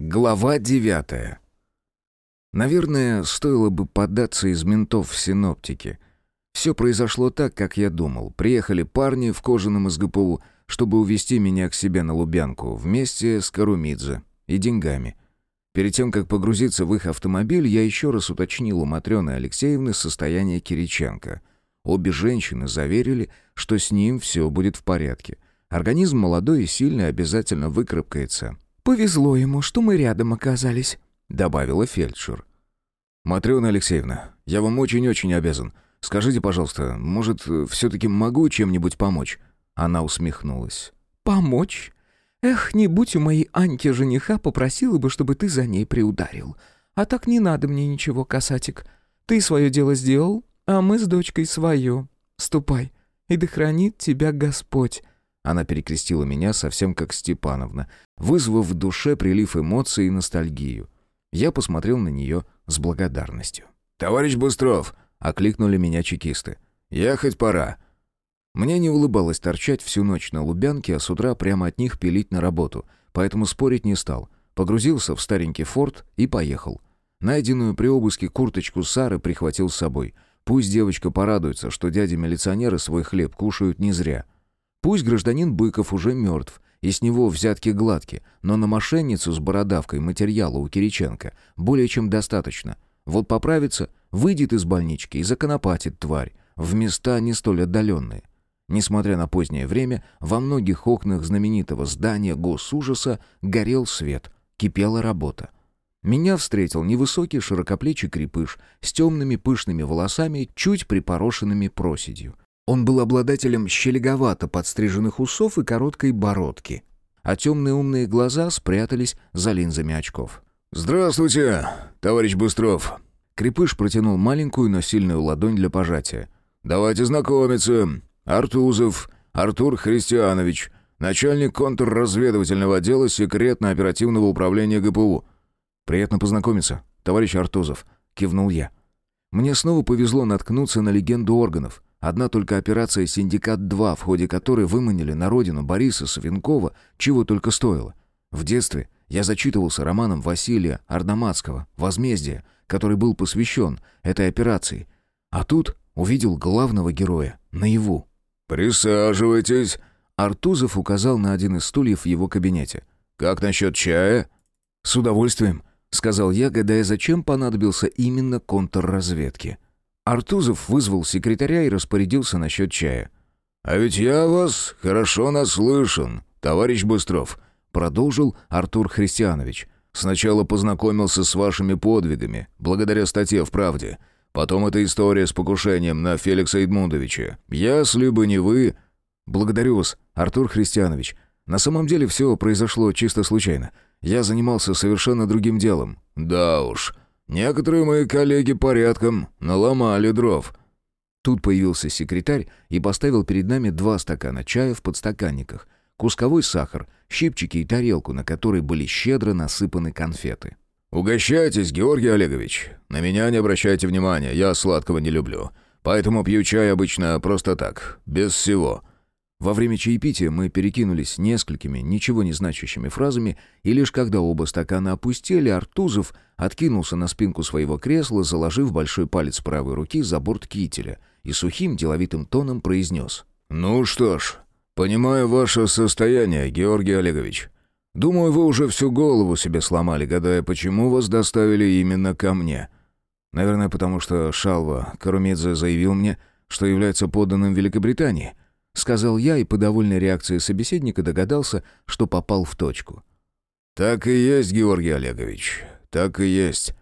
Глава девятая. Наверное, стоило бы податься из ментов в синоптики. Все произошло так, как я думал. Приехали парни в кожаном СГПУ, чтобы увезти меня к себе на Лубянку, вместе с Карумидзе и деньгами. Перед тем, как погрузиться в их автомобиль, я еще раз уточнил у Матрены Алексеевны состояние Кириченко. Обе женщины заверили, что с ним все будет в порядке. Организм молодой и сильный обязательно выкарабкается. «Повезло ему, что мы рядом оказались», — добавила фельдшер. «Матрена Алексеевна, я вам очень-очень обязан. Скажите, пожалуйста, может, все-таки могу чем-нибудь помочь?» Она усмехнулась. «Помочь? Эх, не будь у моей Аньки жениха, попросила бы, чтобы ты за ней приударил. А так не надо мне ничего, касатик. Ты свое дело сделал, а мы с дочкой свое. Ступай, и да хранит тебя Господь». Она перекрестила меня совсем как Степановна, вызвав в душе прилив эмоций и ностальгию. Я посмотрел на нее с благодарностью. «Товарищ Быстров!» — окликнули меня чекисты. «Ехать пора!» Мне не улыбалось торчать всю ночь на Лубянке, а с утра прямо от них пилить на работу, поэтому спорить не стал. Погрузился в старенький форт и поехал. Найденную при обыске курточку Сары прихватил с собой. Пусть девочка порадуется, что дяди-милиционеры свой хлеб кушают не зря. Пусть гражданин Быков уже мертв, и с него взятки гладки, но на мошенницу с бородавкой материала у Кириченко более чем достаточно. Вот поправится, выйдет из больнички и законопатит тварь в места не столь отдаленные. Несмотря на позднее время, во многих окнах знаменитого здания госужаса горел свет, кипела работа. Меня встретил невысокий широкоплечий крепыш с темными пышными волосами, чуть припорошенными проседью. Он был обладателем щелеговато подстриженных усов и короткой бородки, а темные умные глаза спрятались за линзами очков. «Здравствуйте, товарищ Быстров!» Крепыш протянул маленькую, но сильную ладонь для пожатия. «Давайте знакомиться. Артузов Артур Христианович, начальник контрразведывательного отдела секретно-оперативного управления ГПУ». «Приятно познакомиться, товарищ Артузов», — кивнул я. Мне снова повезло наткнуться на легенду органов — Одна только операция «Синдикат-2», в ходе которой выманили на родину Бориса Савенкова, чего только стоило. В детстве я зачитывался романом Василия Ардаматского «Возмездие», который был посвящен этой операции. А тут увидел главного героя наяву. «Присаживайтесь», — Артузов указал на один из стульев в его кабинете. «Как насчет чая?» «С удовольствием», — сказал я, гадая, зачем понадобился именно контрразведке. Артузов вызвал секретаря и распорядился насчет чая. «А ведь я вас хорошо наслышан, товарищ Быстров», — продолжил Артур Христианович. «Сначала познакомился с вашими подвигами, благодаря статье в «Правде». Потом эта история с покушением на Феликса Эдмундовича. Если бы не вы...» «Благодарю вас, Артур Христианович. На самом деле все произошло чисто случайно. Я занимался совершенно другим делом». «Да уж», Некоторые мои коллеги порядком наломали дров». Тут появился секретарь и поставил перед нами два стакана чая в подстаканниках, кусковой сахар, щипчики и тарелку, на которой были щедро насыпаны конфеты. «Угощайтесь, Георгий Олегович. На меня не обращайте внимания, я сладкого не люблю. Поэтому пью чай обычно просто так, без всего. Во время чаепития мы перекинулись несколькими ничего не значащими фразами, и лишь когда оба стакана опустили, Артузов откинулся на спинку своего кресла, заложив большой палец правой руки за борт кителя, и сухим деловитым тоном произнес. «Ну что ж, понимаю ваше состояние, Георгий Олегович. Думаю, вы уже всю голову себе сломали, гадая, почему вас доставили именно ко мне. Наверное, потому что Шалва Карумедзе заявил мне, что является подданным Великобритании» сказал я и по довольной реакции собеседника догадался, что попал в точку. «Так и есть, Георгий Олегович, так и есть.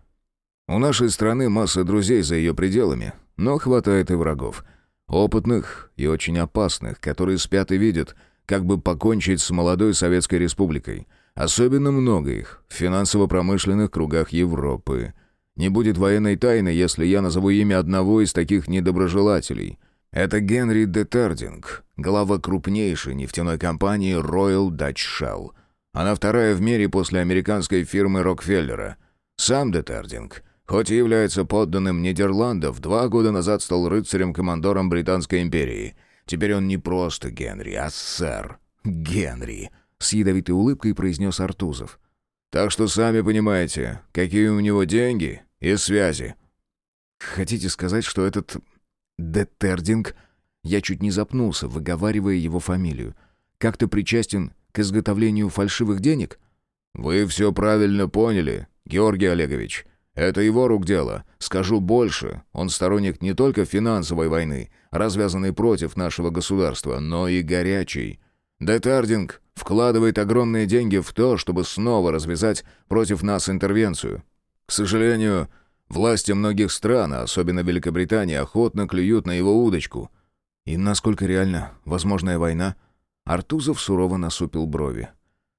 У нашей страны масса друзей за ее пределами, но хватает и врагов. Опытных и очень опасных, которые спят и видят, как бы покончить с молодой Советской Республикой. Особенно много их в финансово-промышленных кругах Европы. Не будет военной тайны, если я назову имя одного из таких недоброжелателей. Это Генри Детардинг, глава крупнейшей нефтяной компании Royal Dutch Shell. Она вторая в мире после американской фирмы Рокфеллера. Сам Детардинг, хоть и является подданным Нидерландов, два года назад стал рыцарем-командором Британской империи. Теперь он не просто Генри, а сэр Генри, с ядовитой улыбкой произнес Артузов. Так что сами понимаете, какие у него деньги и связи». «Хотите сказать, что этот... Детердинг...» Я чуть не запнулся, выговаривая его фамилию. «Как-то причастен к изготовлению фальшивых денег?» «Вы все правильно поняли, Георгий Олегович. Это его рук дело. Скажу больше, он сторонник не только финансовой войны, развязанной против нашего государства, но и горячей. Детардинг вкладывает огромные деньги в то, чтобы снова развязать против нас интервенцию. К сожалению, власти многих стран, особенно Великобритании, охотно клюют на его удочку. И насколько реально возможная война? Артузов сурово насупил брови.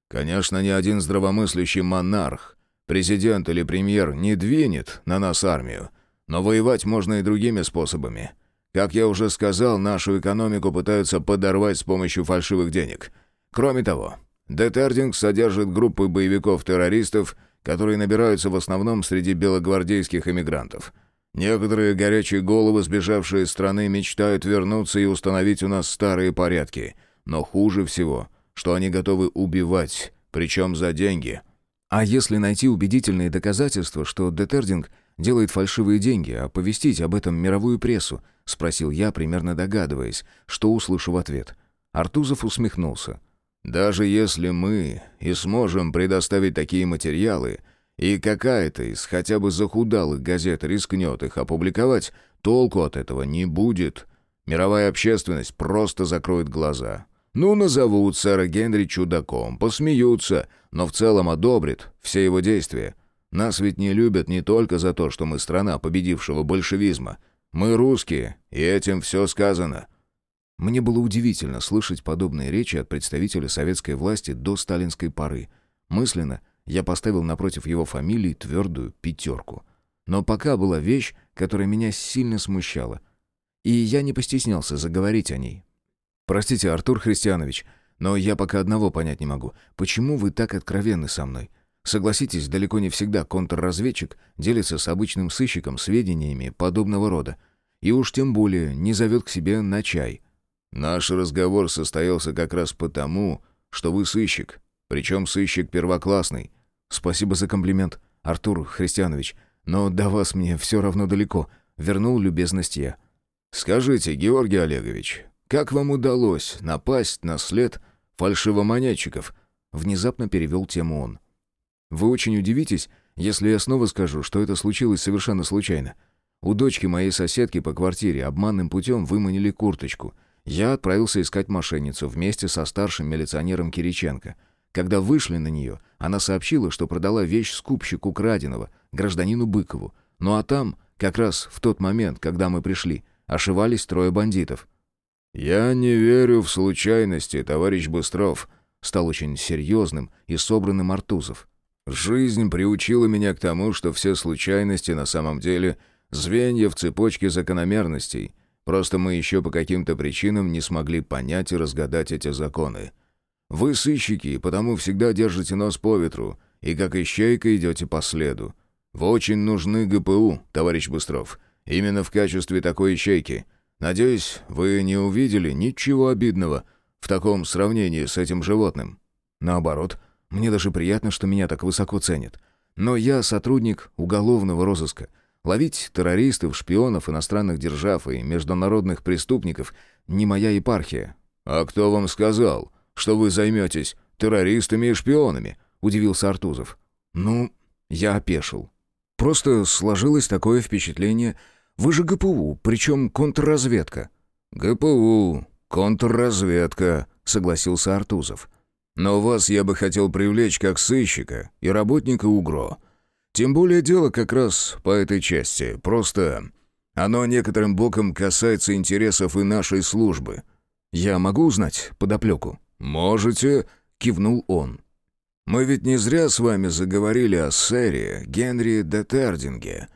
Конечно, ни один здравомыслящий монарх, президент или премьер не двинет на нас армию, но воевать можно и другими способами. Как я уже сказал, нашу экономику пытаются подорвать с помощью фальшивых денег. Кроме того, Детердинг содержит группы боевиков-террористов, которые набираются в основном среди белогвардейских эмигрантов – Некоторые горячие головы, сбежавшие из страны, мечтают вернуться и установить у нас старые порядки. Но хуже всего, что они готовы убивать, причем за деньги. А если найти убедительные доказательства, что Детердинг делает фальшивые деньги, оповестить об этом мировую прессу? Спросил я, примерно догадываясь, что услышу в ответ. Артузов усмехнулся. «Даже если мы и сможем предоставить такие материалы, и какая-то из хотя бы захудалых газет рискнет их опубликовать, толку от этого не будет. Мировая общественность просто закроет глаза. Ну, назовут сэра Генри чудаком, посмеются, но в целом одобрит все его действия. Нас ведь не любят не только за то, что мы страна победившего большевизма. Мы русские, и этим все сказано». Мне было удивительно слышать подобные речи от представителя советской власти до сталинской поры. Мысленно я поставил напротив его фамилии твердую пятерку. Но пока была вещь, которая меня сильно смущала. И я не постеснялся заговорить о ней. «Простите, Артур Христианович, но я пока одного понять не могу. Почему вы так откровенны со мной? Согласитесь, далеко не всегда контрразведчик делится с обычным сыщиком сведениями подобного рода. И уж тем более не зовет к себе на чай». «Наш разговор состоялся как раз потому, что вы сыщик, причем сыщик первоклассный. «Спасибо за комплимент, Артур Христианович, но до вас мне все равно далеко», — вернул любезность я. «Скажите, Георгий Олегович, как вам удалось напасть на след фальшивомонетчиков?» Внезапно перевел тему он. «Вы очень удивитесь, если я снова скажу, что это случилось совершенно случайно. У дочки моей соседки по квартире обманным путем выманили курточку. Я отправился искать мошенницу вместе со старшим милиционером Кириченко — когда вышли на нее, она сообщила, что продала вещь скупщику краденого, гражданину Быкову. Ну а там, как раз в тот момент, когда мы пришли, ошивались трое бандитов. «Я не верю в случайности, товарищ Быстров», — стал очень серьезным и собранным Артузов. «Жизнь приучила меня к тому, что все случайности на самом деле звенья в цепочке закономерностей. Просто мы еще по каким-то причинам не смогли понять и разгадать эти законы. Вы сыщики, потому всегда держите нос по ветру, и как ищейка идете по следу. Вы очень нужны ГПУ, товарищ Быстров, именно в качестве такой ищейки. Надеюсь, вы не увидели ничего обидного в таком сравнении с этим животным. Наоборот, мне даже приятно, что меня так высоко ценят. Но я сотрудник уголовного розыска. Ловить террористов, шпионов, иностранных держав и международных преступников не моя епархия. А кто вам сказал? что вы займетесь террористами и шпионами», — удивился Артузов. «Ну, я опешил. Просто сложилось такое впечатление. Вы же ГПУ, причем контрразведка». «ГПУ, контрразведка», — согласился Артузов. «Но вас я бы хотел привлечь как сыщика и работника УГРО. Тем более дело как раз по этой части. Просто оно некоторым боком касается интересов и нашей службы». «Я могу узнать подоплеку?» «Можете», — кивнул он. «Мы ведь не зря с вами заговорили о сэре Генри де Тердинге.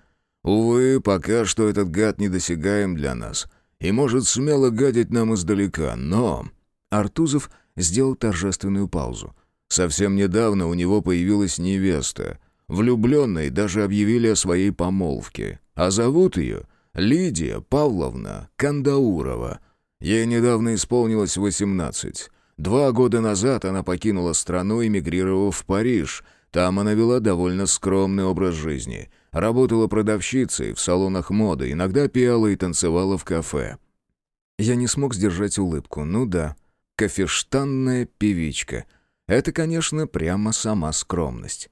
Увы, пока что этот гад недосягаем для нас и может смело гадить нам издалека, но...» Артузов сделал торжественную паузу. «Совсем недавно у него появилась невеста. Влюбленные даже объявили о своей помолвке. А зовут ее Лидия Павловна Кандаурова. Ей недавно исполнилось восемнадцать». Два года назад она покинула страну, эмигрировав в Париж. Там она вела довольно скромный образ жизни. Работала продавщицей в салонах моды, иногда пела и танцевала в кафе. Я не смог сдержать улыбку. Ну да, кофештанная певичка. Это, конечно, прямо сама скромность.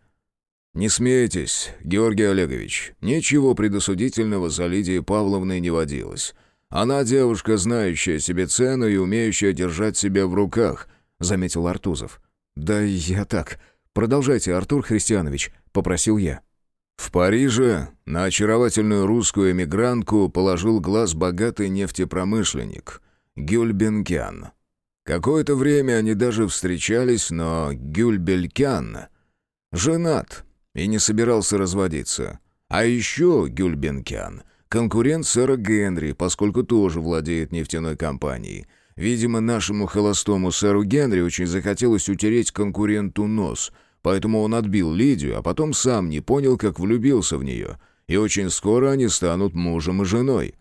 «Не смейтесь, Георгий Олегович. Ничего предосудительного за Лидией Павловной не водилось. Она девушка, знающая себе цену и умеющая держать себя в руках», — заметил Артузов. «Да я так. Продолжайте, Артур Христианович», — попросил я. В Париже на очаровательную русскую эмигрантку положил глаз богатый нефтепромышленник Гюльбенкян. Какое-то время они даже встречались, но Гюльбелькян женат и не собирался разводиться. А еще Гюльбенкян — конкурент сэра Генри, поскольку тоже владеет нефтяной компанией. Видимо, нашему холостому сэру Генри очень захотелось утереть конкуренту нос, поэтому он отбил Лидию, а потом сам не понял, как влюбился в нее. И очень скоро они станут мужем и женой.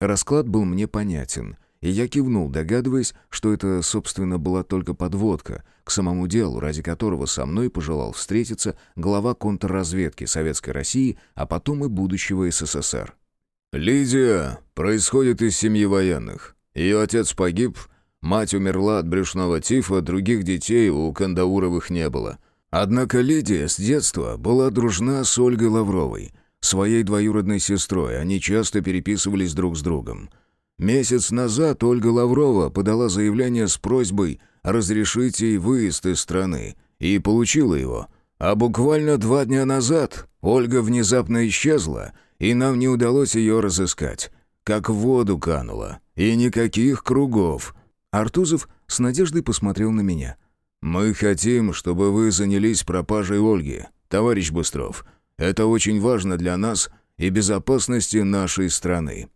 Расклад был мне понятен — и я кивнул, догадываясь, что это, собственно, была только подводка к самому делу, ради которого со мной пожелал встретиться глава контрразведки Советской России, а потом и будущего СССР. «Лидия происходит из семьи военных. Ее отец погиб, мать умерла от брюшного тифа, других детей у Кандауровых не было. Однако Лидия с детства была дружна с Ольгой Лавровой, своей двоюродной сестрой, они часто переписывались друг с другом». Месяц назад Ольга Лаврова подала заявление с просьбой разрешить ей выезд из страны и получила его. А буквально два дня назад Ольга внезапно исчезла, и нам не удалось ее разыскать. Как в воду канула. И никаких кругов. Артузов с надеждой посмотрел на меня. «Мы хотим, чтобы вы занялись пропажей Ольги, товарищ Быстров. Это очень важно для нас и безопасности нашей страны».